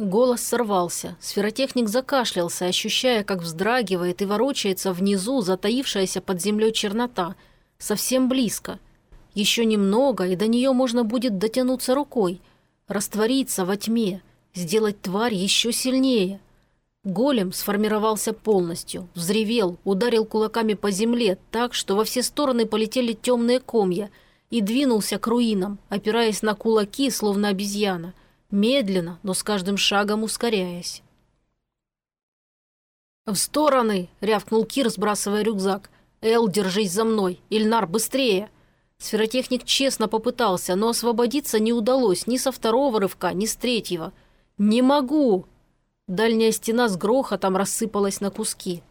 Голос сорвался. Сферотехник закашлялся, ощущая, как вздрагивает и ворочается внизу затаившаяся под землей чернота. Совсем близко. Еще немного, и до нее можно будет дотянуться рукой. Раствориться во тьме. Сделать тварь еще сильнее. Голем сформировался полностью, взревел, ударил кулаками по земле так, что во все стороны полетели темные комья, и двинулся к руинам, опираясь на кулаки, словно обезьяна – медленно, но с каждым шагом ускоряясь. «В стороны!» — рявкнул Кир, сбрасывая рюкзак. «Эл, держись за мной! Ильнар, быстрее!» Сферотехник честно попытался, но освободиться не удалось ни со второго рывка, ни с третьего. «Не могу!» Дальняя стена с грохотом рассыпалась на куски.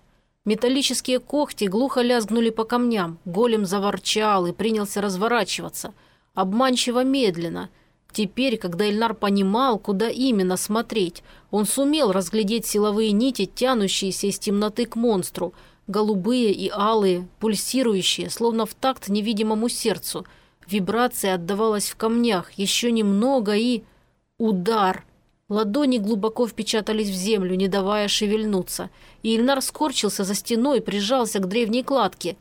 Металлические когти глухо лязгнули по камням. Голем заворчал и принялся разворачиваться. Обманчиво медленно, Теперь, когда Эльнар понимал, куда именно смотреть, он сумел разглядеть силовые нити, тянущиеся из темноты к монстру, голубые и алые, пульсирующие, словно в такт невидимому сердцу. Вибрация отдавалась в камнях, еще немного и... Удар! Ладони глубоко впечатались в землю, не давая шевельнуться, и Ильнар скорчился за стеной, прижался к древней кладке.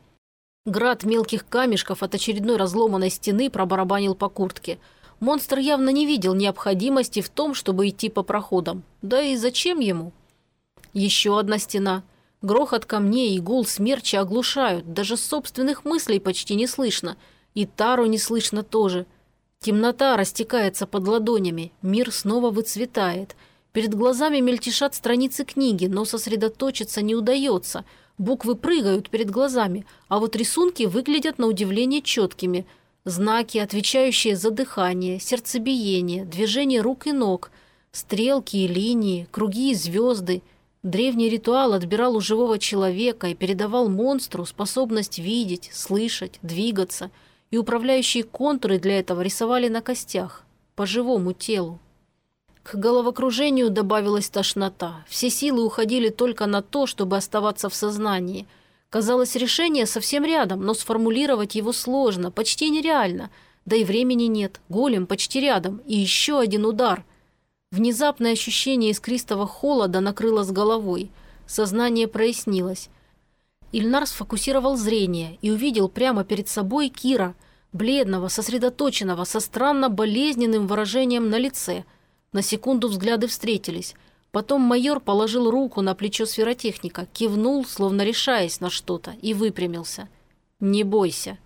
Град мелких камешков от очередной разломанной стены пробарабанил по куртке – Монстр явно не видел необходимости в том, чтобы идти по проходам. Да и зачем ему? Еще одна стена. Грохот камней и гул смерча оглушают. Даже собственных мыслей почти не слышно. И Тару не слышно тоже. Темнота растекается под ладонями. Мир снова выцветает. Перед глазами мельтешат страницы книги, но сосредоточиться не удается. Буквы прыгают перед глазами, а вот рисунки выглядят на удивление четкими – Знаки, отвечающие за дыхание, сердцебиение, движение рук и ног, стрелки и линии, круги и звезды. Древний ритуал отбирал у живого человека и передавал монстру способность видеть, слышать, двигаться, и управляющие контуры для этого рисовали на костях, по живому телу. К головокружению добавилась тошнота. Все силы уходили только на то, чтобы оставаться в сознании – Казалось, решение совсем рядом, но сформулировать его сложно, почти нереально. Да и времени нет, голем почти рядом, и еще один удар. Внезапное ощущение искристого холода накрыло с головой. Сознание прояснилось. Ильнар сфокусировал зрение и увидел прямо перед собой Кира, бледного, сосредоточенного, со странно болезненным выражением на лице. На секунду взгляды встретились – Потом майор положил руку на плечо сферотехника, кивнул, словно решаясь на что-то, и выпрямился. «Не бойся».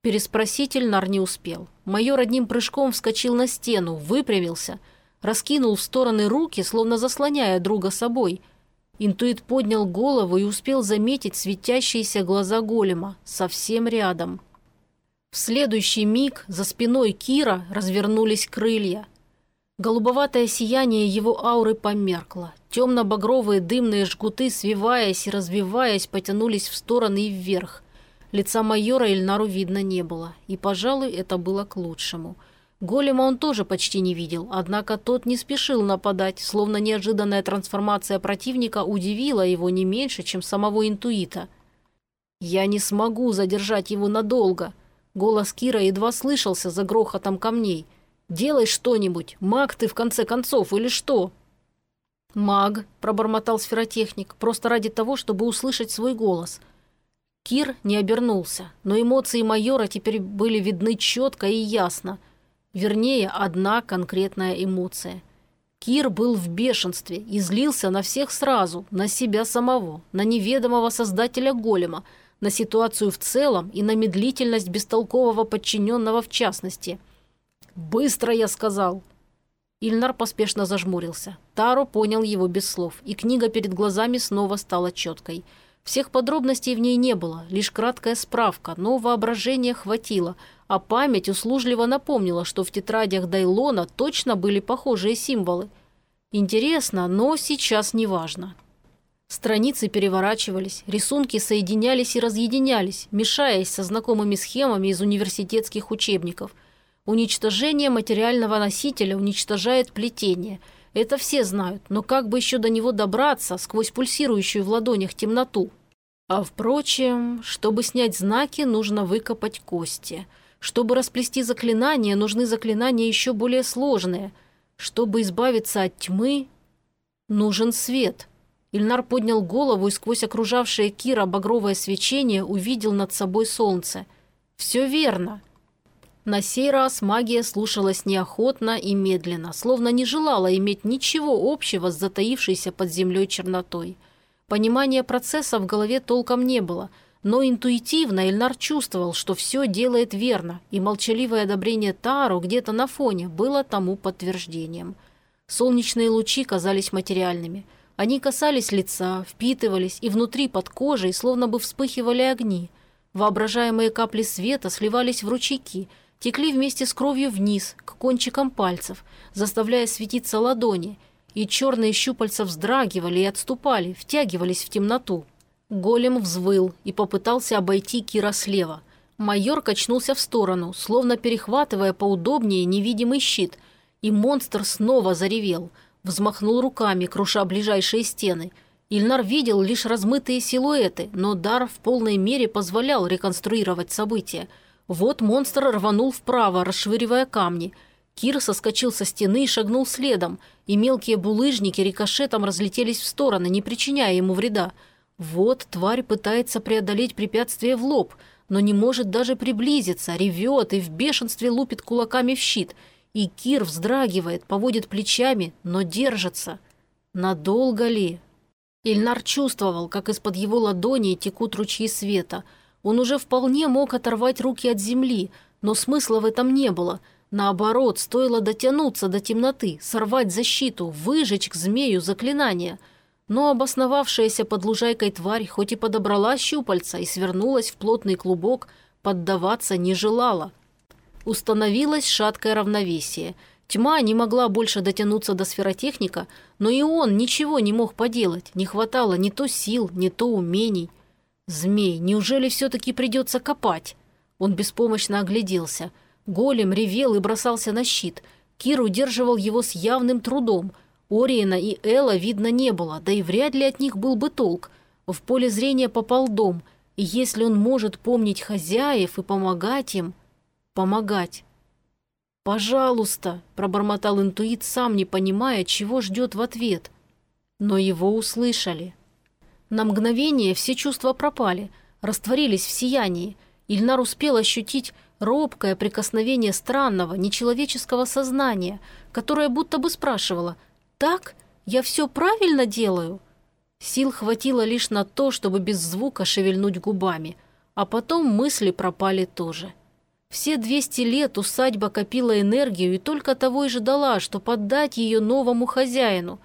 Переспросить Эльнар не успел. Майор одним прыжком вскочил на стену, выпрямился, раскинул в стороны руки, словно заслоняя друга собой. Интуит поднял голову и успел заметить светящиеся глаза голема, совсем рядом. В следующий миг за спиной Кира развернулись крылья – Голубоватое сияние его ауры померкло. Темно-багровые дымные жгуты, свиваясь и развиваясь, потянулись в стороны и вверх. Лица майора Эльнару видно не было, и, пожалуй, это было к лучшему. Голема он тоже почти не видел, однако тот не спешил нападать, словно неожиданная трансформация противника удивила его не меньше, чем самого интуита. «Я не смогу задержать его надолго», Голос Кира едва слышался за грохотом камней – Делай что-нибудь. Маг ты, в конце концов, или что?» «Маг», – пробормотал сферотехник, просто ради того, чтобы услышать свой голос. Кир не обернулся, но эмоции майора теперь были видны четко и ясно. Вернее, одна конкретная эмоция. Кир был в бешенстве и злился на всех сразу, на себя самого, на неведомого создателя голема, на ситуацию в целом и на медлительность бестолкового подчиненного в частности – «Быстро, я сказал!» Ильнар поспешно зажмурился. Таро понял его без слов, и книга перед глазами снова стала четкой. Всех подробностей в ней не было, лишь краткая справка, но воображения хватило, а память услужливо напомнила, что в тетрадях Дайлона точно были похожие символы. Интересно, но сейчас не важно. Страницы переворачивались, рисунки соединялись и разъединялись, мешаясь со знакомыми схемами из университетских учебников – Уничтожение материального носителя уничтожает плетение. Это все знают, но как бы еще до него добраться сквозь пульсирующую в ладонях темноту? А впрочем, чтобы снять знаки, нужно выкопать кости. Чтобы расплести заклинания, нужны заклинания еще более сложные. Чтобы избавиться от тьмы, нужен свет. Ильнар поднял голову и сквозь окружавшее Кира багровое свечение увидел над собой солнце. Все верно. На сей раз магия слушалась неохотно и медленно, словно не желала иметь ничего общего с затаившейся под землей чернотой. Понимания процесса в голове толком не было, но интуитивно Эльнар чувствовал, что все делает верно, и молчаливое одобрение Тару где-то на фоне было тому подтверждением. Солнечные лучи казались материальными. Они касались лица, впитывались, и внутри под кожей словно бы вспыхивали огни. Воображаемые капли света сливались в ручейки – текли вместе с кровью вниз, к кончикам пальцев, заставляя светиться ладони, и черные щупальца вздрагивали и отступали, втягивались в темноту. Голем взвыл и попытался обойти Кира слева. Майор качнулся в сторону, словно перехватывая поудобнее невидимый щит, и монстр снова заревел, взмахнул руками, круша ближайшие стены. Ильнар видел лишь размытые силуэты, но дар в полной мере позволял реконструировать события – вот монстр рванул вправо, расшвыривая камни. Кир соскочил со стены и шагнул следом, и мелкие булыжники рикошетом разлетелись в стороны, не причиняя ему вреда. Вот тварь пытается преодолеть препятствие в лоб, но не может даже приблизиться, ревет и в бешенстве лупит кулаками в щит. И Кир вздрагивает, поводит плечами, но держится. Надолго ли? Ильнар чувствовал, как из-под его ладони текут ручьи света – он уже вполне мог оторвать руки от земли, но смысла в этом не было. Наоборот, стоило дотянуться до темноты, сорвать защиту, выжечь к змею заклинание. Но обосновавшаяся под лужайкой тварь хоть и подобрала щупальца и свернулась в плотный клубок, поддаваться не желала. Установилось шаткое равновесие. Тьма не могла больше дотянуться до сферотехника, но и он ничего не мог поделать, не хватало ни то сил, ни то умений. «Змей, неужели все-таки придется копать?» Он беспомощно огляделся. Голем ревел и бросался на щит. Кир удерживал его с явным трудом. Ориена и Элла видно не было, да и вряд ли от них был бы толк. В поле зрения попал дом, и если он может помнить хозяев и помогать им... Помогать. «Пожалуйста», – пробормотал интуит, сам не понимая, чего ждет в ответ. Но его услышали. На мгновение все чувства пропали, растворились в сиянии. Ильнар успел ощутить робкое прикосновение странного, нечеловеческого сознания, которое будто бы спрашивало «Так? Я все правильно делаю?» Сил хватило лишь на то, чтобы без звука шевельнуть губами, а потом мысли пропали тоже. Все 200 лет усадьба копила энергию и только того и ждала, что поддать ее новому хозяину.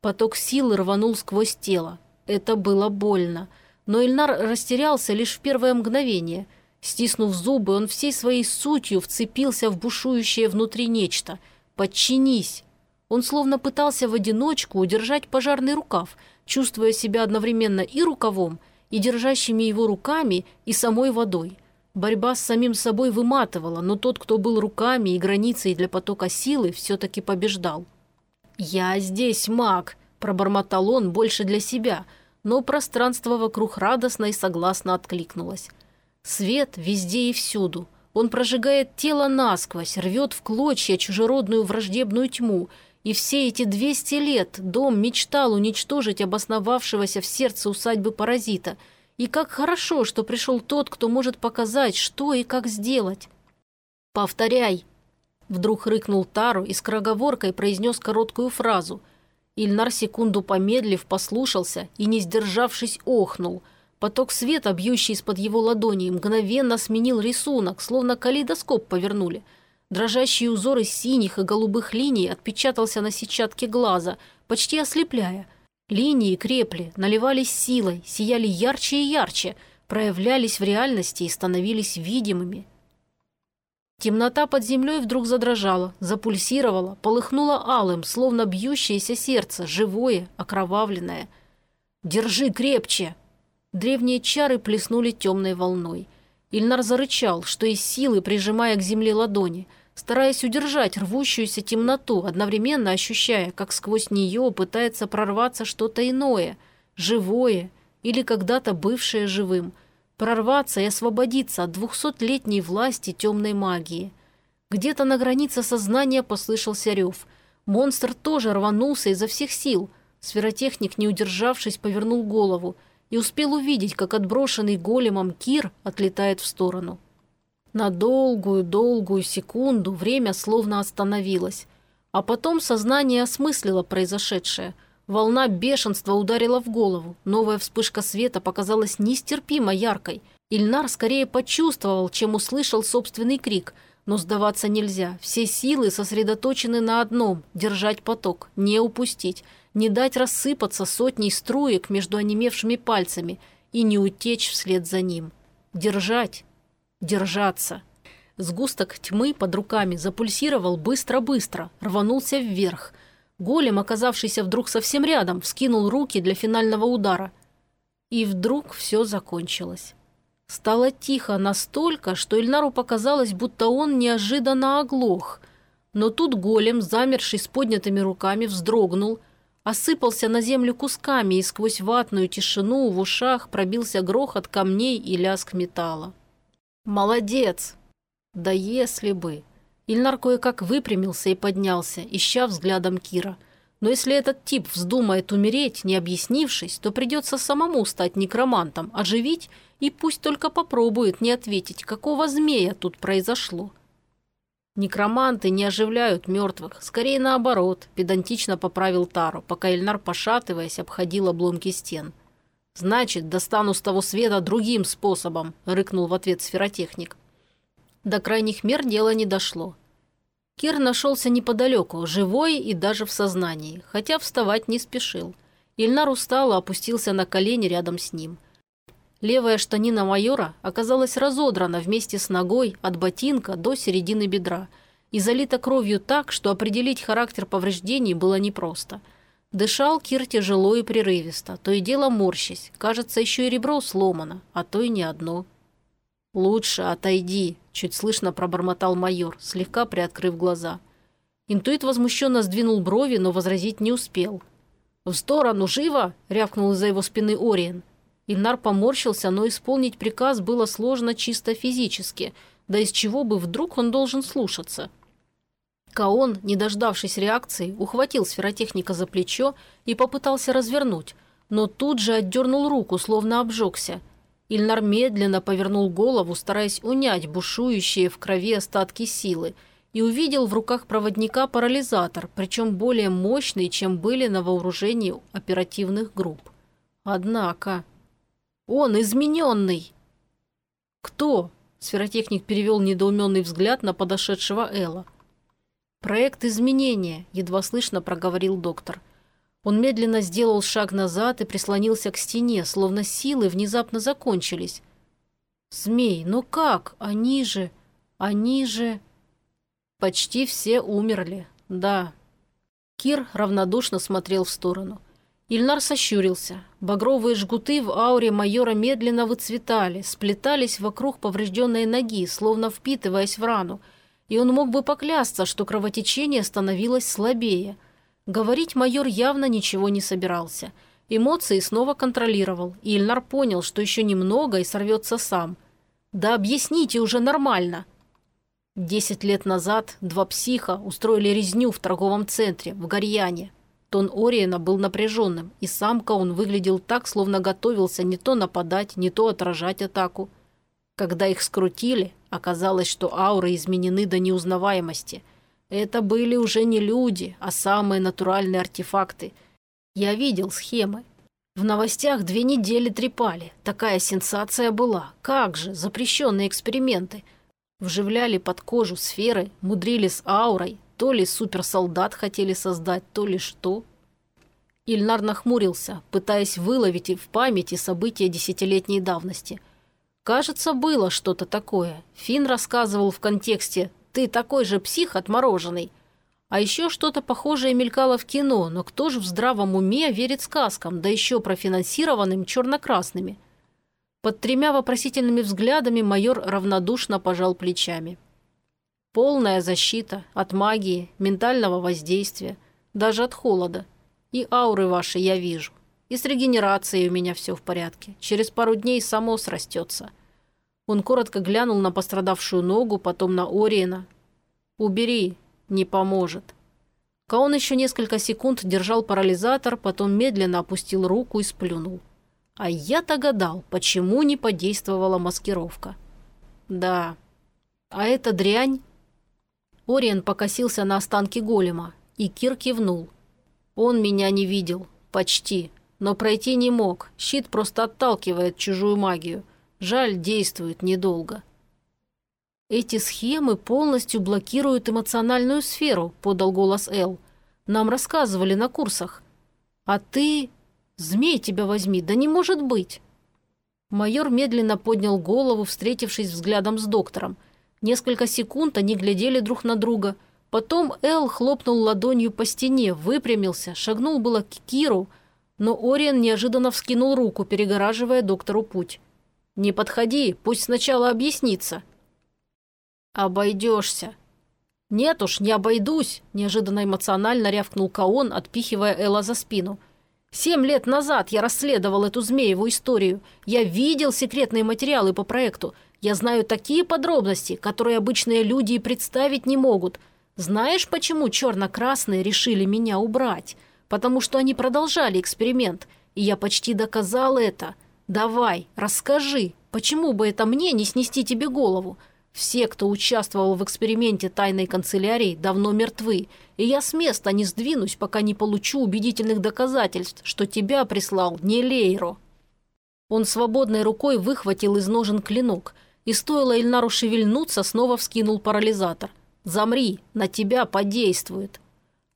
Поток силы рванул сквозь тело, это было больно. Но Ильнар растерялся лишь в первое мгновение. Стиснув зубы, он всей своей сутью вцепился в бушующее внутри нечто. «Подчинись!» Он словно пытался в одиночку удержать пожарный рукав, чувствуя себя одновременно и рукавом, и держащими его руками, и самой водой. Борьба с самим собой выматывала, но тот, кто был руками и границей для потока силы, все-таки побеждал. «Я здесь, маг!» – пробормотал он больше для себя – но пространство вокруг радостно и согласно откликнулось. Свет везде и всюду. Он прожигает тело насквозь, рвет в клочья чужеродную враждебную тьму, и все эти 200 лет дом мечтал уничтожить обосновавшегося в сердце усадьбы паразита. И как хорошо, что пришел тот, кто может показать, что и как сделать. «Повторяй!» Вдруг рыкнул Тару и скороговоркой произнес короткую фразу – Ильнар секунду помедлив послушался и, не сдержавшись, охнул. Поток света, бьющий из-под его ладони, мгновенно сменил рисунок, словно калейдоскоп повернули. Дрожащий узор из синих и голубых линий отпечатался на сетчатке глаза, почти ослепляя. Линии крепли, наливались силой, сияли ярче и ярче, проявлялись в реальности и становились видимыми. Темнота под землей вдруг задрожала, запульсировала, полыхнула алым, словно бьющееся сердце, живое, окровавленное. «Держи крепче!» Древние чары плеснули темной волной. Ильнар зарычал, что из силы прижимая к земле ладони, стараясь удержать рвущуюся темноту, одновременно ощущая, как сквозь нее пытается прорваться что-то иное, живое или когда-то бывшее живым – прорваться и освободиться от двухсотлетней власти темной магии. Где-то на границе сознания послышался рев. Монстр тоже рванулся изо всех сил. Сферотехник, не удержавшись, повернул голову и успел увидеть, как отброшенный големом Кир отлетает в сторону. На долгую-долгую секунду время словно остановилось, а потом сознание осмыслило произошедшее. Волна бешенства ударила в голову, новая вспышка света показалась нестерпимо яркой. Ильнар скорее почувствовал, чем услышал собственный крик – но сдаваться нельзя. Все силы сосредоточены на одном – держать поток, не упустить, не дать рассыпаться сотней струек между онемевшими пальцами и не утечь вслед за ним. Держать, держаться. Сгусток тьмы под руками запульсировал быстро-быстро, рванулся вверх. Голем, оказавшийся вдруг совсем рядом, вскинул руки для финального удара. И вдруг все закончилось. Стало тихо настолько, что Ильнару показалось, будто он неожиданно оглох. Но тут голем, замерший с поднятыми руками, вздрогнул, осыпался на землю кусками, и сквозь ватную тишину в ушах пробился грохот камней и лязг металла. «Молодец!» «Да если бы!» Ильнар кое-как выпрямился и поднялся, ища взглядом Кира – но если этот тип вздумает умереть, не объяснившись, то придется самому стать некромантом, оживить и пусть только попробует не ответить, какого змея тут произошло. Некроманты не оживляют мертвых, скорее наоборот, педантично поправил Тару, пока Эльнар, пошатываясь, обходил обломки стен. «Значит, достану с того света другим способом», — рыкнул в ответ сферотехник. До крайних мер дело не дошло. Кир нашелся неподалеку, живой и даже в сознании, хотя вставать не спешил. Ильнар устало опустился на колени рядом с ним. Левая штанина майора оказалась разодрана вместе с ногой от ботинка до середины бедра и залита кровью так, что определить характер повреждений было непросто. Дышал Кир тяжело и прерывисто, то и дело морщись. Кажется, еще и ребро сломано, а то и не одно. «Лучше отойди», – чуть слышно пробормотал майор, слегка приоткрыв глаза. Интуит возмущенно сдвинул брови, но возразить не успел. «В сторону, живо!» – рявкнул из-за его спины Ориен. Ильнар поморщился, но исполнить приказ было сложно чисто физически, да из чего бы вдруг он должен слушаться. Каон, не дождавшись реакции, ухватил сферотехника за плечо и попытался развернуть, но тут же отдернул руку, словно обжегся – Ильнар медленно повернул голову, стараясь унять бушующие в крови остатки силы, и увидел в руках проводника парализатор, причем более мощный, чем были на вооружении оперативных групп. Однако... Он измененный! Кто? Сферотехник перевел недоуменный взгляд на подошедшего Элла. «Проект изменения», – едва слышно проговорил доктор. Он медленно сделал шаг назад и прислонился к стене, словно силы внезапно закончились. «Змей, ну как? Они же... Они же...» «Почти все умерли, да». Кир равнодушно смотрел в сторону. Ильнар сощурился. Багровые жгуты в ауре майора медленно выцветали, сплетались вокруг поврежденной ноги, словно впитываясь в рану, и он мог бы поклясться, что кровотечение становилось слабее – Говорить майор явно ничего не собирался. Эмоции снова контролировал, и Ильнар понял, что еще немного и сорвется сам. «Да объясните уже нормально!» Десять лет назад два психа устроили резню в торговом центре, в Гарьяне. Тон Ориена был напряженным, и самка он выглядел так, словно готовился не то нападать, не то отражать атаку. Когда их скрутили, оказалось, что ауры изменены до неузнаваемости – это были уже не люди, а самые натуральные артефакты. Я видел схемы. В новостях две недели трепали. Такая сенсация была. Как же, запрещенные эксперименты. Вживляли под кожу сферы, мудрили с аурой. То ли суперсолдат хотели создать, то ли что. Ильнар нахмурился, пытаясь выловить в памяти события десятилетней давности. Кажется, было что-то такое. Финн рассказывал в контексте ты такой же псих отмороженный. А еще что-то похожее мелькало в кино, но кто же в здравом уме верит сказкам, да еще профинансированным черно-красными? Под тремя вопросительными взглядами майор равнодушно пожал плечами. Полная защита от магии, ментального воздействия, даже от холода. И ауры ваши я вижу. И с регенерацией у меня все в порядке. Через пару дней само срастется. Он коротко глянул на пострадавшую ногу, потом на Ориена. «Убери, не поможет». Каон еще несколько секунд держал парализатор, потом медленно опустил руку и сплюнул. А я-то гадал, почему не подействовала маскировка. Да, а эта дрянь... Ориен покосился на останки голема, и Кир кивнул. Он меня не видел. Почти. Но пройти не мог. Щит просто отталкивает чужую магию. Жаль, действует недолго. «Эти схемы полностью блокируют эмоциональную сферу», – подал голос Эл. «Нам рассказывали на курсах. А ты... Змей тебя возьми, да не может быть!» Майор медленно поднял голову, встретившись взглядом с доктором. Несколько секунд они глядели друг на друга. Потом Эл хлопнул ладонью по стене, выпрямился, шагнул было к Киру, но Ориен неожиданно вскинул руку, перегораживая доктору путь. «Не подходи, пусть сначала объяснится», «Обойдешься». «Нет уж, не обойдусь», – неожиданно эмоционально рявкнул Каон, отпихивая Элла за спину. «Семь лет назад я расследовал эту змееву историю. Я видел секретные материалы по проекту. Я знаю такие подробности, которые обычные люди и представить не могут. Знаешь, почему черно-красные решили меня убрать? Потому что они продолжали эксперимент, и я почти доказал это. Давай, расскажи, почему бы это мне не снести тебе голову? Все, кто участвовал в эксперименте тайной канцелярии, давно мертвы, и я с места не сдвинусь, пока не получу убедительных доказательств, что тебя прислал не Лейро». Он свободной рукой выхватил из ножен клинок, и стоило Эльнару шевельнуться, снова вскинул парализатор. «Замри, на тебя подействует».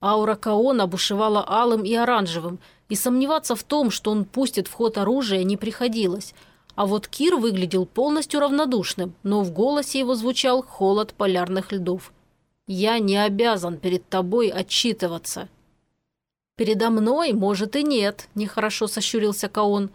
Аура Каона бушевала алым и оранжевым, и сомневаться в том, что он пустит в ход оружие, не приходилось – а вот Кир выглядел полностью равнодушным, но в голосе его звучал холод полярных льдов. «Я не обязан перед тобой отчитываться». «Передо мной, может, и нет», – нехорошо сощурился Каон.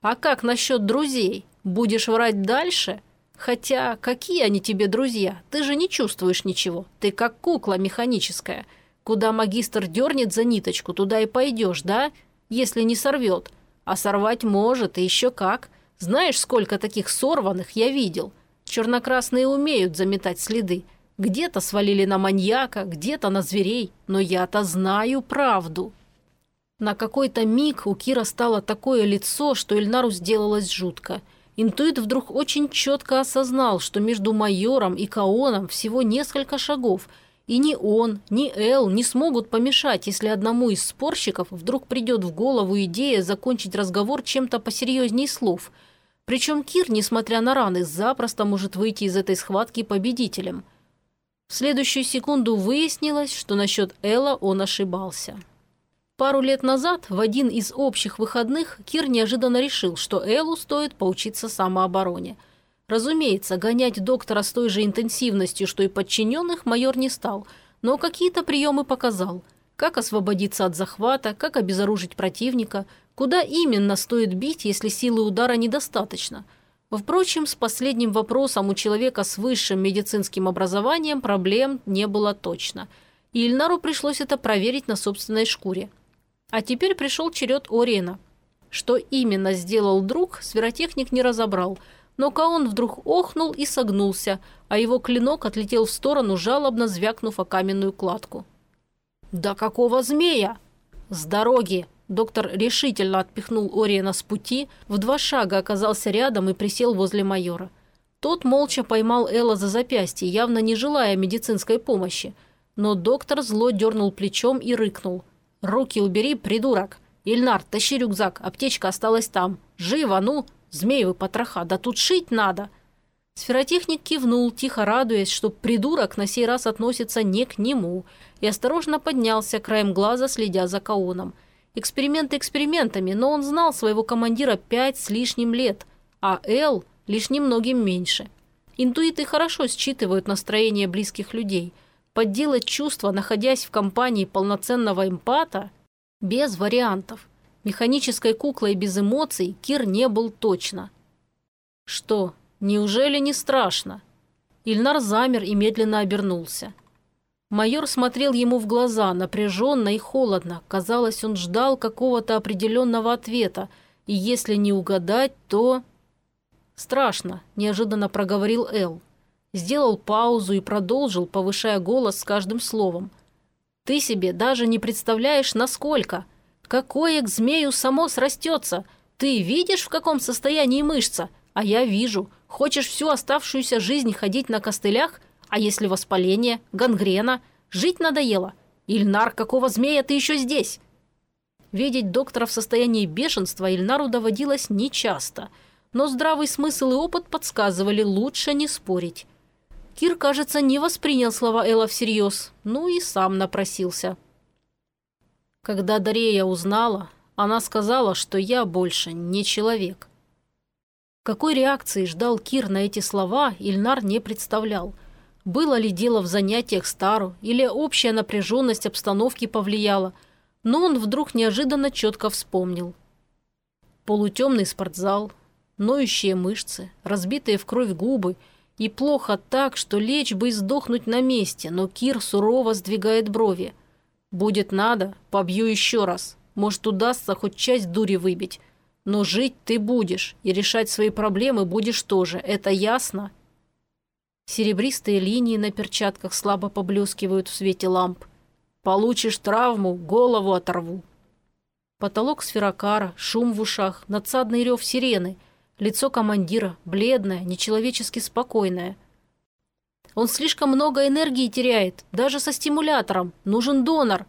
«А как насчет друзей? Будешь врать дальше? Хотя, какие они тебе друзья? Ты же не чувствуешь ничего. Ты как кукла механическая. Куда магистр дернет за ниточку, туда и пойдешь, да? Если не сорвет. А сорвать может, и еще как. Знаешь, сколько таких сорванных я видел? Чернокрасные умеют заметать следы. Где-то свалили на маньяка, где-то на зверей, но я-то знаю правду». На какой-то миг у Кира стало такое лицо, что Эльнару сделалось жутко. Интуит вдруг очень четко осознал, что между майором и Каоном всего несколько шагов, и ни он, ни Эл не смогут помешать, если одному из спорщиков вдруг придет в голову идея закончить разговор чем-то посерьезней слов – причем Кир, несмотря на раны, запросто может выйти из этой схватки победителем. В следующую секунду выяснилось, что насчет Элла он ошибался. Пару лет назад, в один из общих выходных, Кир неожиданно решил, что Эллу стоит поучиться самообороне. Разумеется, гонять доктора с той же интенсивностью, что и подчиненных, майор не стал, но какие-то приемы показал. Как освободиться от захвата, как обезоружить противника – Куда именно стоит бить, если силы удара недостаточно? Впрочем, с последним вопросом у человека с высшим медицинским образованием проблем не было точно. И Ильнару пришлось это проверить на собственной шкуре. А теперь пришел черед Ориена. Что именно сделал друг, сферотехник не разобрал, но Каон вдруг охнул и согнулся, а его клинок отлетел в сторону, жалобно звякнув о каменную кладку. «Да какого змея?» «С дороги!» Доктор решительно отпихнул Ориена с пути, в два шага оказался рядом и присел возле майора. Тот молча поймал Элла за запястье, явно не желая медицинской помощи. Но доктор зло дернул плечом и рыкнул. «Руки убери, придурок! Ильнар, тащи рюкзак, аптечка осталась там. Живо, ну! Змеевы потроха, да тут шить надо!» Сферотехник кивнул, тихо радуясь, что придурок на сей раз относится не к нему, и осторожно поднялся, краем глаза следя за Каоном – Эксперименты экспериментами, но он знал своего командира пять с лишним лет, а Эл лишь немногим меньше. Интуиты хорошо считывают настроение близких людей. Подделать чувства, находясь в компании полноценного эмпата, без вариантов. Механической куклой без эмоций Кир не был точно. Что, неужели не страшно? Ильнар замер и медленно обернулся. Майор смотрел ему в глаза, напряженно и холодно. Казалось, он ждал какого-то определенного ответа, и если не угадать, то... «Страшно», – неожиданно проговорил Эл. Сделал паузу и продолжил, повышая голос с каждым словом. Ты себе даже не представляешь, насколько. Какое к змею само срастется. Ты видишь, в каком состоянии мышца? А я вижу. Хочешь всю оставшуюся жизнь ходить на костылях? А если воспаление, гангрена? Жить надоело? Ильнар, какого змея ты еще здесь? Видеть доктора в состоянии бешенства Ильнару доводилось нечасто, но здравый смысл и опыт подсказывали лучше не спорить. Кир, кажется, не воспринял слова Элла всерьез, ну и сам напросился. Когда Дарея узнала, она сказала, что я больше не человек. Какой реакции ждал Кир на эти слова, Ильнар не представлял. Было ли дело в занятиях Стару, или общая напряженность обстановки повлияла – но он вдруг неожиданно четко вспомнил. Полутемный спортзал, ноющие мышцы, разбитые в кровь губы и плохо так, что лечь бы и сдохнуть на месте, но Кир сурово сдвигает брови. «Будет надо, побью еще раз. Может, удастся хоть часть дури выбить. Но жить ты будешь, и решать свои проблемы будешь тоже. Это ясно?» Серебристые линии на перчатках слабо поблескивают в свете ламп. Получишь травму, голову оторву. Потолок сферокара, шум в ушах, надсадный рев сирены, лицо командира, бледное, нечеловечески спокойное. Он слишком много энергии теряет, даже со стимулятором. Нужен донор.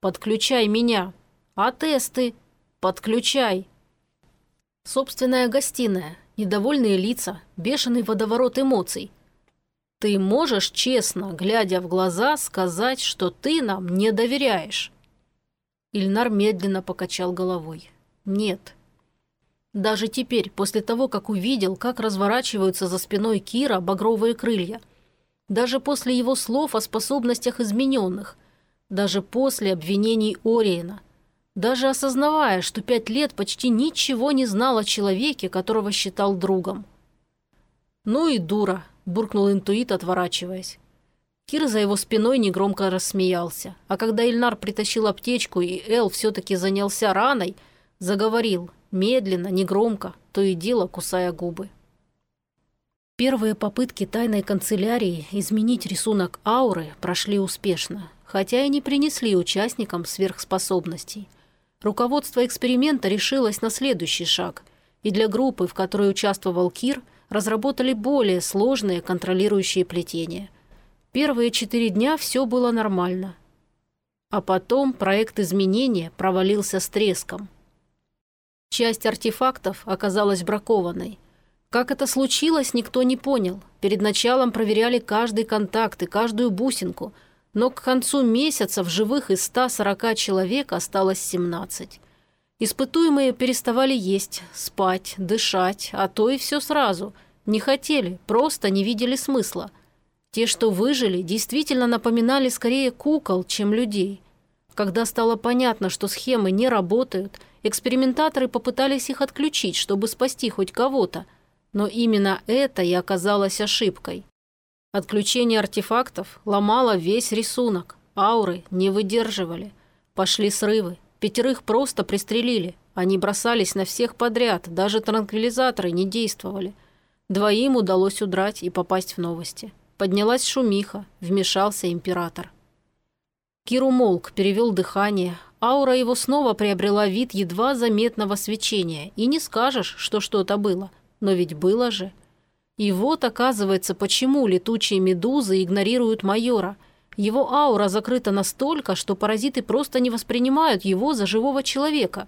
Подключай меня. А тесты? Подключай. Собственная гостиная, недовольные лица, бешеный водоворот эмоций – ты можешь честно, глядя в глаза, сказать, что ты нам не доверяешь?» Ильнар медленно покачал головой. «Нет». Даже теперь, после того, как увидел, как разворачиваются за спиной Кира багровые крылья, даже после его слов о способностях измененных, даже после обвинений Ориена, даже осознавая, что пять лет почти ничего не знал о человеке, которого считал другом. «Ну и дура», – буркнул интуит, отворачиваясь. Кир за его спиной негромко рассмеялся, а когда Ильнар притащил аптечку и Эл все-таки занялся раной, заговорил, медленно, негромко, то и дело кусая губы. Первые попытки тайной канцелярии изменить рисунок ауры прошли успешно, хотя и не принесли участникам сверхспособностей. Руководство эксперимента решилось на следующий шаг, и для группы, в которой участвовал Кир – разработали более сложные контролирующие плетения. Первые четыре дня все было нормально. А потом проект изменения провалился с треском. Часть артефактов оказалась бракованной. Как это случилось, никто не понял. Перед началом проверяли каждый контакт и каждую бусинку, но к концу месяца в живых из 140 человек осталось 17. Испытуемые переставали есть, спать, дышать, а то и все сразу. Не хотели, просто не видели смысла. Те, что выжили, действительно напоминали скорее кукол, чем людей. Когда стало понятно, что схемы не работают, экспериментаторы попытались их отключить, чтобы спасти хоть кого-то. Но именно это и оказалось ошибкой. Отключение артефактов ломало весь рисунок, ауры не выдерживали. Пошли срывы, Пятерых просто пристрелили. Они бросались на всех подряд, даже транквилизаторы не действовали. Двоим удалось удрать и попасть в новости. Поднялась шумиха, вмешался император. Киру молк, перевел дыхание. Аура его снова приобрела вид едва заметного свечения. И не скажешь, что что-то было. Но ведь было же. И вот, оказывается, почему летучие медузы игнорируют майора – его аура закрыта настолько, что паразиты просто не воспринимают его за живого человека.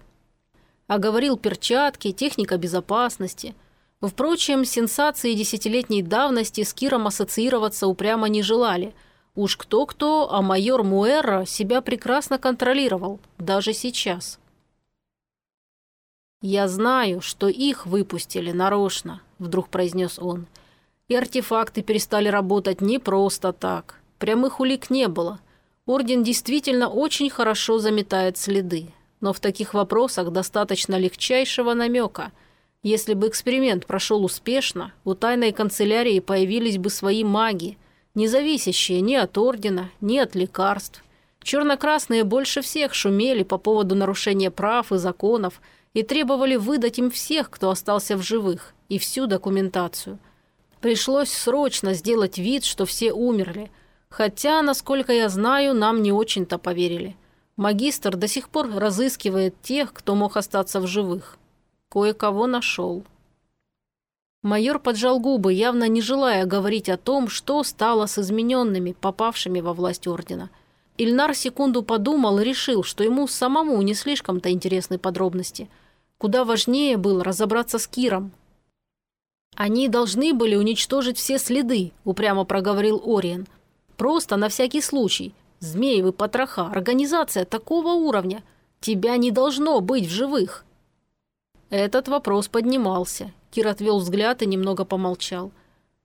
А говорил перчатки, техника безопасности. Впрочем, сенсации десятилетней давности с Киром ассоциироваться упрямо не желали. Уж кто-кто, а майор Муэра себя прекрасно контролировал, даже сейчас. «Я знаю, что их выпустили нарочно», – вдруг произнес он. «И артефакты перестали работать не просто так. Прямых улик не было. Орден действительно очень хорошо заметает следы. Но в таких вопросах достаточно легчайшего намека. Если бы эксперимент прошел успешно, у тайной канцелярии появились бы свои маги, не зависящие ни от ордена, ни от лекарств. Черно-красные больше всех шумели по поводу нарушения прав и законов и требовали выдать им всех, кто остался в живых, и всю документацию. Пришлось срочно сделать вид, что все умерли – Хотя, насколько я знаю, нам не очень-то поверили. Магистр до сих пор разыскивает тех, кто мог остаться в живых. Кое-кого нашел. Майор поджал губы, явно не желая говорить о том, что стало с измененными, попавшими во власть Ордена. Ильнар секунду подумал и решил, что ему самому не слишком-то интересны подробности. Куда важнее было разобраться с Киром. «Они должны были уничтожить все следы», – упрямо проговорил Ориен. «Просто на всякий случай. Змеевы потроха, организация такого уровня. Тебя не должно быть в живых». Этот вопрос поднимался. Кир отвел взгляд и немного помолчал.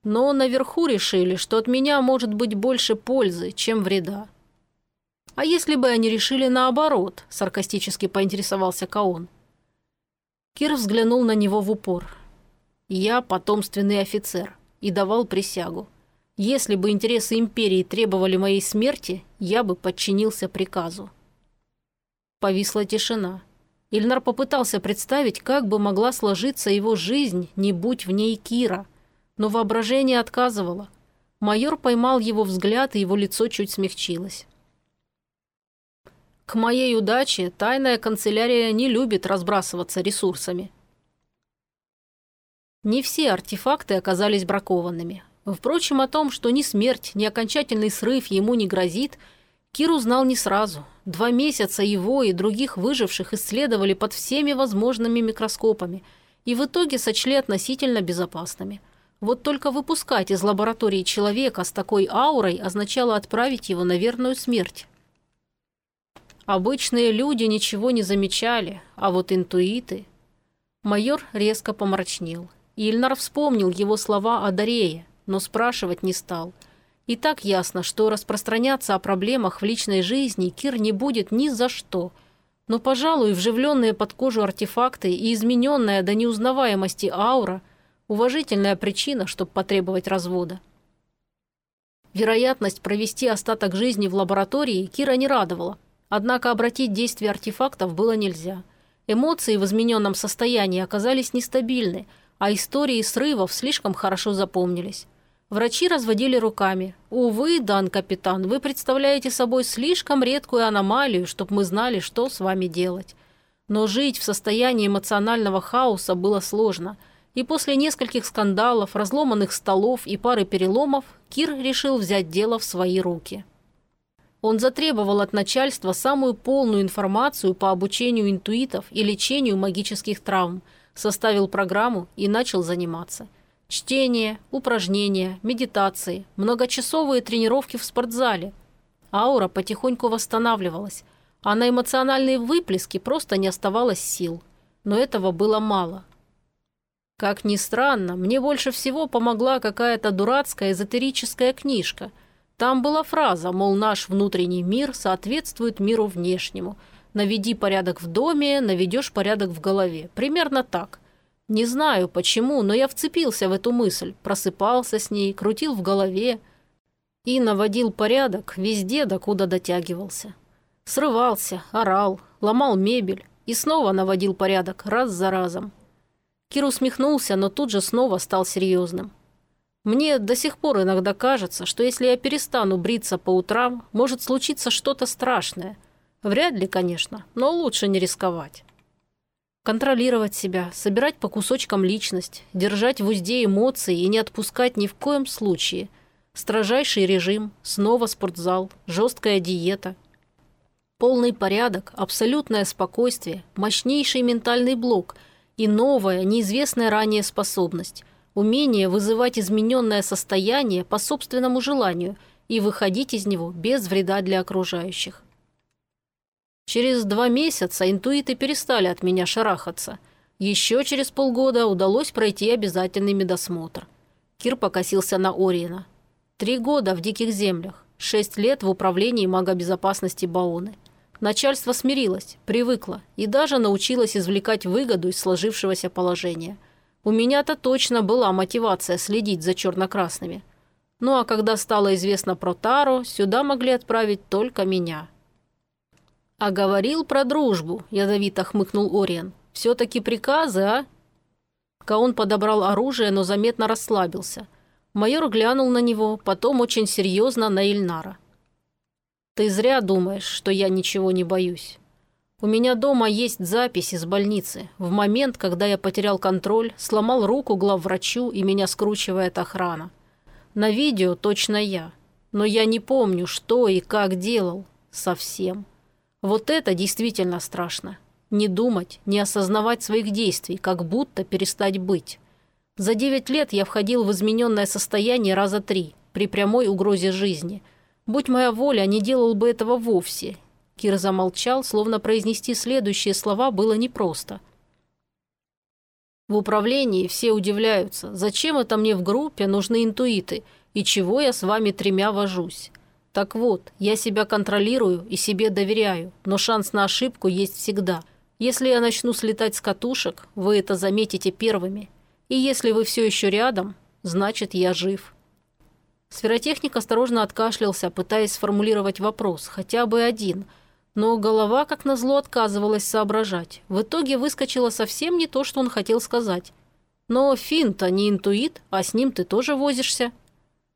Но наверху решили, что от меня может быть больше пользы, чем вреда. «А если бы они решили наоборот?» – саркастически поинтересовался Каон. Кир взглянул на него в упор. «Я потомственный офицер и давал присягу. Если бы интересы империи требовали моей смерти, я бы подчинился приказу». Повисла тишина. Ильнар попытался представить, как бы могла сложиться его жизнь, не будь в ней Кира. Но воображение отказывало. Майор поймал его взгляд, и его лицо чуть смягчилось. К моей удаче тайная канцелярия не любит разбрасываться ресурсами. Не все артефакты оказались бракованными. Впрочем, о том, что ни смерть, ни окончательный срыв ему не грозит – Кир узнал не сразу. Два месяца его и других выживших исследовали под всеми возможными микроскопами и в итоге сочли относительно безопасными. Вот только выпускать из лаборатории человека с такой аурой означало отправить его на верную смерть. Обычные люди ничего не замечали, а вот интуиты... Майор резко помрачнел. Ильнар вспомнил его слова о Дарее, но спрашивать не стал – и так ясно, что распространяться о проблемах в личной жизни Кир не будет ни за что. Но, пожалуй, вживленные под кожу артефакты и измененная до неузнаваемости аура – уважительная причина, чтобы потребовать развода. Вероятность провести остаток жизни в лаборатории Кира не радовала, однако обратить действие артефактов было нельзя. Эмоции в измененном состоянии оказались нестабильны, а истории срывов слишком хорошо запомнились. Врачи разводили руками. «Увы, Дан капитан, вы представляете собой слишком редкую аномалию, чтобы мы знали, что с вами делать». Но жить в состоянии эмоционального хаоса было сложно. И после нескольких скандалов, разломанных столов и пары переломов, Кир решил взять дело в свои руки. Он затребовал от начальства самую полную информацию по обучению интуитов и лечению магических травм, составил программу и начал заниматься – Чтение, упражнения, медитации, многочасовые тренировки в спортзале. Аура потихоньку восстанавливалась, а на эмоциональные выплески просто не оставалось сил. Но этого было мало. Как ни странно, мне больше всего помогла какая-то дурацкая эзотерическая книжка. Там была фраза, мол, наш внутренний мир соответствует миру внешнему. Наведи порядок в доме, наведешь порядок в голове. Примерно так. Не знаю почему, но я вцепился в эту мысль, просыпался с ней, крутил в голове и наводил порядок везде, докуда дотягивался. Срывался, орал, ломал мебель и снова наводил порядок раз за разом. Кир усмехнулся, но тут же снова стал серьезным. Мне до сих пор иногда кажется, что если я перестану бриться по утрам, может случиться что-то страшное. Вряд ли, конечно, но лучше не рисковать. Контролировать себя, собирать по кусочкам личность, держать в узде эмоции и не отпускать ни в коем случае. Строжайший режим, снова спортзал, жесткая диета. Полный порядок, абсолютное спокойствие, мощнейший ментальный блок и новая, неизвестная ранее способность – умение вызывать измененное состояние по собственному желанию и выходить из него без вреда для окружающих. Через два месяца интуиты перестали от меня шарахаться. Еще через полгода удалось пройти обязательный медосмотр. Кир покосился на Ориена. Три года в диких землях, шесть лет в управлении магобезопасности Баоны. Начальство смирилось, привыкло и даже научилось извлекать выгоду из сложившегося положения. У меня-то точно была мотивация следить за черно-красными. Ну а когда стало известно про Тару, сюда могли отправить только меня. «А говорил про дружбу», – ядовито хмыкнул Ориен. «Все-таки приказы, а?» Каон подобрал оружие, но заметно расслабился. Майор глянул на него, потом очень серьезно на Ильнара. «Ты зря думаешь, что я ничего не боюсь. У меня дома есть запись из больницы. В момент, когда я потерял контроль, сломал руку главврачу и меня скручивает охрана. На видео точно я. Но я не помню, что и как делал. Совсем. Вот это действительно страшно. Не думать, не осознавать своих действий, как будто перестать быть. За девять лет я входил в измененное состояние раза три, при прямой угрозе жизни. Будь моя воля, не делал бы этого вовсе. Кир замолчал, словно произнести следующие слова было непросто. В управлении все удивляются, зачем это мне в группе нужны интуиты, и чего я с вами тремя вожусь. Так вот, я себя контролирую и себе доверяю, но шанс на ошибку есть всегда. Если я начну слетать с катушек, вы это заметите первыми. И если вы все еще рядом, значит, я жив». Сферотехник осторожно откашлялся, пытаясь сформулировать вопрос, хотя бы один, но голова, как назло, отказывалась соображать. В итоге выскочило совсем не то, что он хотел сказать. «Но Финн-то не интуит, а с ним ты тоже возишься».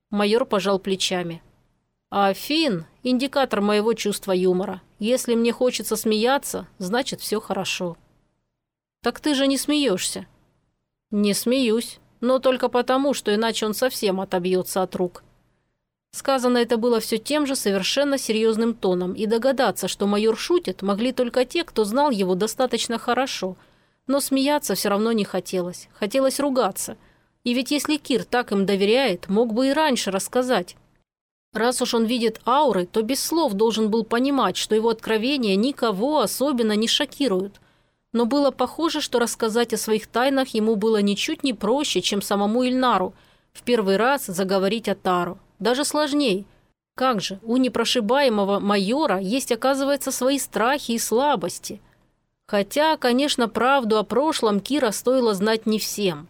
Майор пожал плечами. «А Финн – индикатор моего чувства юмора. Если мне хочется смеяться, значит, все хорошо». «Так ты же не смеешься», «Не смеюсь, но только потому, что иначе он совсем отобьется от рук». Сказано это было все тем же совершенно серьезным тоном, и догадаться, что майор шутит, могли только те, кто знал его достаточно хорошо. Но смеяться все равно не хотелось. Хотелось ругаться. И ведь если Кир так им доверяет, мог бы и раньше рассказать. Раз уж он видит ауры, то без слов должен был понимать, что его откровения никого особенно не шокируют но было похоже, что рассказать о своих тайнах ему было ничуть не проще, чем самому Ильнару. В первый раз заговорить о Тару. Даже сложней. Как же, у непрошибаемого майора есть, оказывается, свои страхи и слабости. Хотя, конечно, правду о прошлом Кира стоило знать не всем.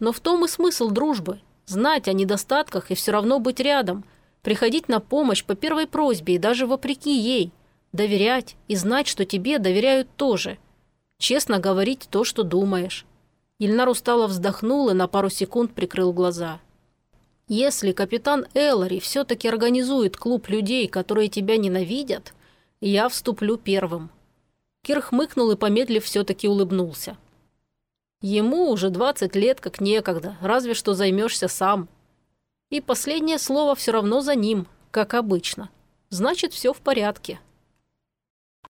Но в том и смысл дружбы. Знать о недостатках и все равно быть рядом. Приходить на помощь по первой просьбе и даже вопреки ей. Доверять и знать, что тебе доверяют тоже – Честно говорить то, что думаешь». Ильнар устало вздохнул и на пару секунд прикрыл глаза. «Если капитан Эллари все-таки организует клуб людей, которые тебя ненавидят, я вступлю первым». Кир хмыкнул и, помедлив, все-таки улыбнулся. «Ему уже двадцать лет как некогда, разве что займешься сам. И последнее слово все равно за ним, как обычно. Значит, все в порядке».